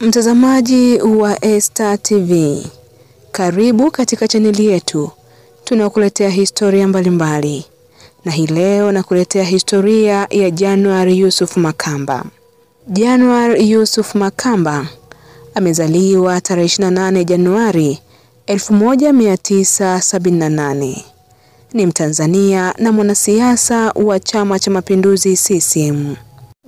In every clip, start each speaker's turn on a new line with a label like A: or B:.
A: Mtazamaji wa Esta TV, karibu katika chaneli yetu. Tunakuletea historia mbalimbali mbali. Na hii leo nakuletea historia ya January Yusuf Makamba. January Yusuf Makamba amezaliwa tarehe 28 Januari 1978. Ni Mtanzania na mwanasiasa wa Chama cha Mapinduzi CCM.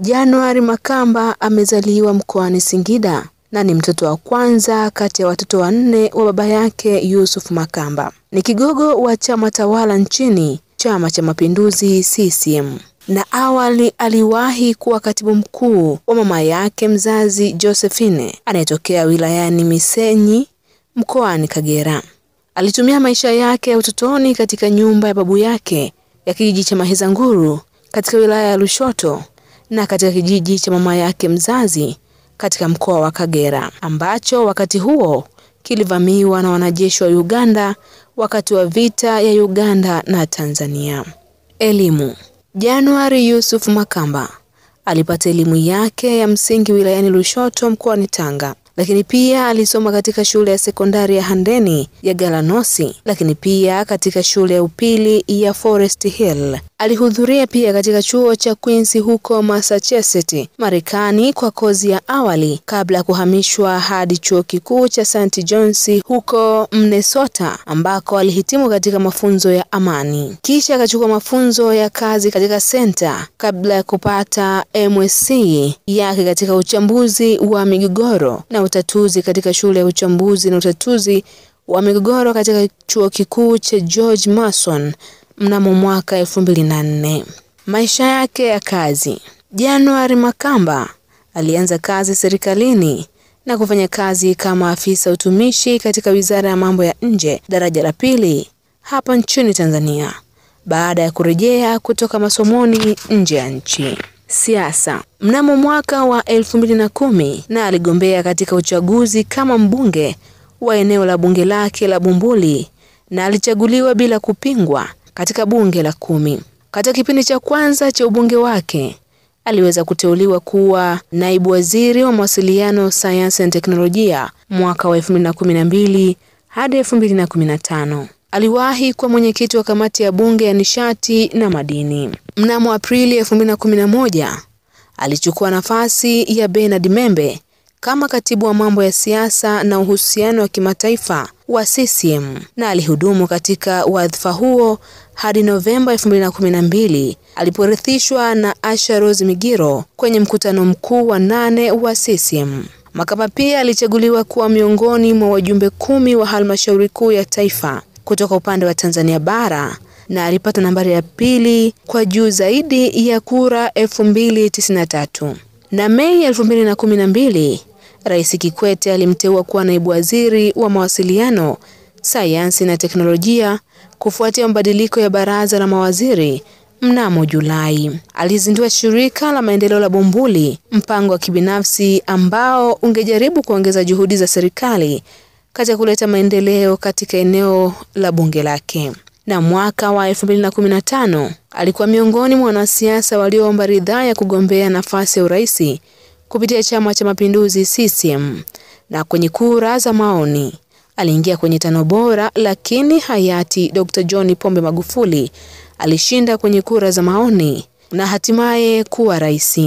A: January Makamba amezaliwa mkoani Singida na ni mtoto wa kwanza kati ya watoto wanne wa baba yake Yusuf Makamba. Ni kigogo wa chama tawala nchini, Chama cha Mapinduzi CCM. Na awali aliwahi kuwa katibu mkuu wa mama yake mzazi Josephine anayetokea wilayani Misenyi mkoani Kagera. Alitumia maisha yake ya utotoni katika nyumba ya babu yake ya kijiji cha Mahizanguru katika wilaya ya Lushoto na katika kijiji cha mama yake mzazi katika mkoa wa Kagera ambacho wakati huo kilivamiwa na wanajeshi wa Uganda wakati wa vita ya Uganda na Tanzania. Elimu. Januari Yusuf Makamba alipata elimu yake ya msingi wilayani Lushoto mkoani Tanga lakini pia alisoma katika shule ya sekondari ya Handeni ya Galanosi, lakini pia katika shule ya upili ya Forest Hill. Alihudhuria pia katika chuo cha Queens huko Massachusetts, Marekani kwa kozi ya awali kabla ya kuhamishwa hadi chuo kikuu cha St. John's huko Minnesota ambako alihitimu katika mafunzo ya amani. Kisha akachukua mafunzo ya kazi katika Center kabla ya kupata MSc yake katika uchambuzi wa migogoro na utatuzi katika shule ya uchambuzi na utatuzi wa migogoro katika chuo kikuu cha George Mason mnamo mwaka elfu mbili na nne. Maisha yake ya kazi. Januari Makamba alianza kazi serikalini na kufanya kazi kama afisa utumishi katika Wizara ya Mambo ya Nje daraja la pili hapa nchini Tanzania baada ya kurejea kutoka masomoni nje ya nchi. Siasa. Mnamo mwaka wa elfu mbili na kumi na aligombea katika uchaguzi kama mbunge wa eneo la bunge lake la Bumbuli na alichaguliwa bila kupingwa katika bunge la kumi. Katika kipindi cha kwanza cha ubunge wake aliweza kuteuliwa kuwa naibu waziri wa mawasiliano, sayansi na teknolojia mwaka wa 2012 hadi 2015. Aliwahi kuwa mwenyekiti wa kamati ya bunge ya nishati na madini. Mnamo Aprili 2011 alichukua nafasi ya Bernard Membe kama katibu wa mambo ya siasa na uhusiano wa kimataifa wa CCM na alihudumu katika wadhifa huo hadi Novemba 2012 aliporithishwa na Asha Rose Migiro kwenye mkutano mkuu wa nane wa CCM. Makamba pia alichaguliwa kuwa miongoni mwa wajumbe kumi wa halmashauri kuu ya taifa kutoka upande wa Tanzania bara na alipata nambari ya pili kwa juu zaidi ya kura 2093. Na Mei 2012 Rais Kikwete alimteua kuwa naibu waziri wa mawasiliano, sayansi na teknolojia kufuatia mabadiliko ya baraza la mawaziri mnamo Julai. Alizindua shirika la maendeleo la Bumbuli, mpango wa kibinafsi ambao ungejaribu kuongeza juhudi za serikali katika kuleta maendeleo katika eneo la bunge lake. Na mwaka wa 2015 alikuwa miongoni mwa wanasiasa walioomba ridhaa ya kugombea nafasi ya urais kupitia Chama cha Mapinduzi CCM, na kwenye kura za maoni aliingia kwenye tano bora, lakini hayati Dr. John Pombe Magufuli alishinda kwenye kura za maoni na hatimaye kuwa rais.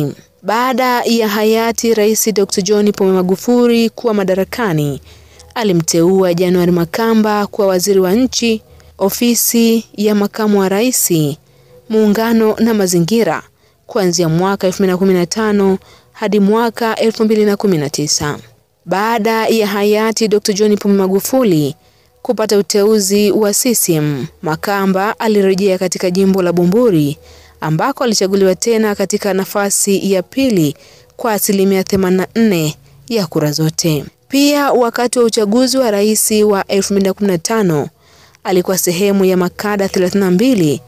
A: Baada ya hayati Rais Dr. John Pombe Magufuli kuwa madarakani, alimteua January Makamba kuwa waziri wa nchi, ofisi ya makamu wa rais, muungano na mazingira kuanzia mwaka 2015 hadi mwaka 2019. Baada ya hayati Dr. John Pombe Magufuli kupata uteuzi wa CCM, Makamba alirejea katika jimbo la Bumbuli ambako alichaguliwa tena katika nafasi ya pili kwa asilimia 84 ya kura zote. Pia wakati wa uchaguzi wa rais wa 2015 alikuwa sehemu ya makada 32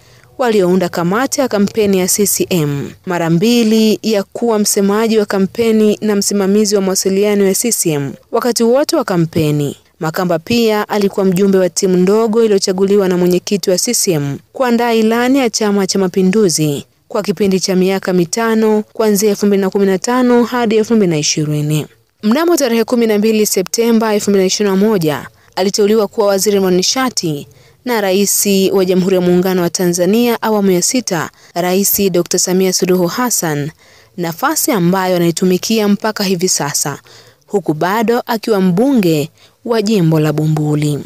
A: waliounda kamati ya kampeni ya CCM, mara mbili ya kuwa msemaji wa kampeni na msimamizi wa mawasiliano ya CCM wakati wote wa kampeni. Makamba pia alikuwa mjumbe wa timu ndogo iliyochaguliwa na mwenyekiti wa CCM kuandaa ilani ya Chama cha Mapinduzi kwa kipindi cha miaka mitano kuanzia 2015 hadi 2020. Mnamo tarehe 12 Septemba 2021 aliteuliwa kuwa waziri wa nishati na Rais wa Jamhuri ya Muungano wa Tanzania awamu ya sita, Rais Dr. Samia Suluhu Hassan, nafasi ambayo anaitumikia mpaka hivi sasa, huku bado akiwa mbunge wa jimbo la Bumbuli.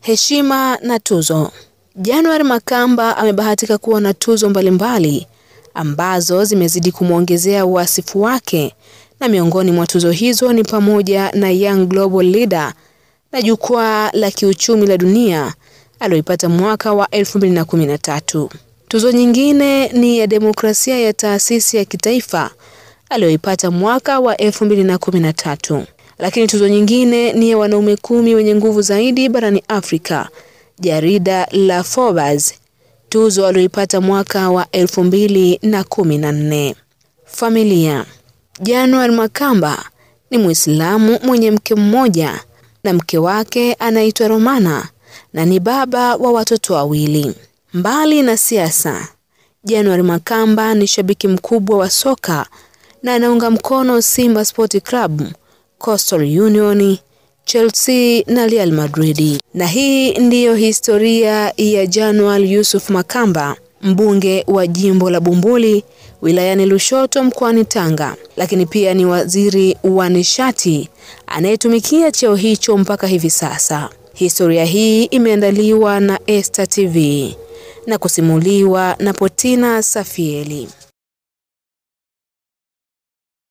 A: Heshima na tuzo. January Makamba amebahatika kuwa na tuzo mbalimbali ambazo zimezidi kumwongezea uasifu wake, na miongoni mwa tuzo hizo ni pamoja na Young Global Leader na jukwaa la kiuchumi la dunia aliyoipata mwaka wa 2013. Tuzo nyingine ni ya demokrasia ya taasisi ya kitaifa aliyoipata mwaka wa 2013. Lakini tuzo nyingine ni ya wanaume kumi wenye nguvu zaidi barani Afrika, jarida la Forbes, tuzo aliyoipata mwaka wa 2014. Familia. January Makamba ni Muislamu mwenye mke mmoja na mke wake anaitwa Romana na ni baba wa watoto wawili. Mbali na siasa, January Makamba ni shabiki mkubwa wa soka na anaunga mkono Simba Sport Club, Coastal Union, Chelsea na Real Madrid. Na hii ndiyo historia ya January Yusuf Makamba, mbunge wa jimbo la Bumbuli wilayani Lushoto mkoani Tanga, lakini pia ni waziri wa nishati anayetumikia cheo hicho mpaka hivi sasa. Historia hii imeandaliwa na Esta TV na kusimuliwa na Potina Safieli.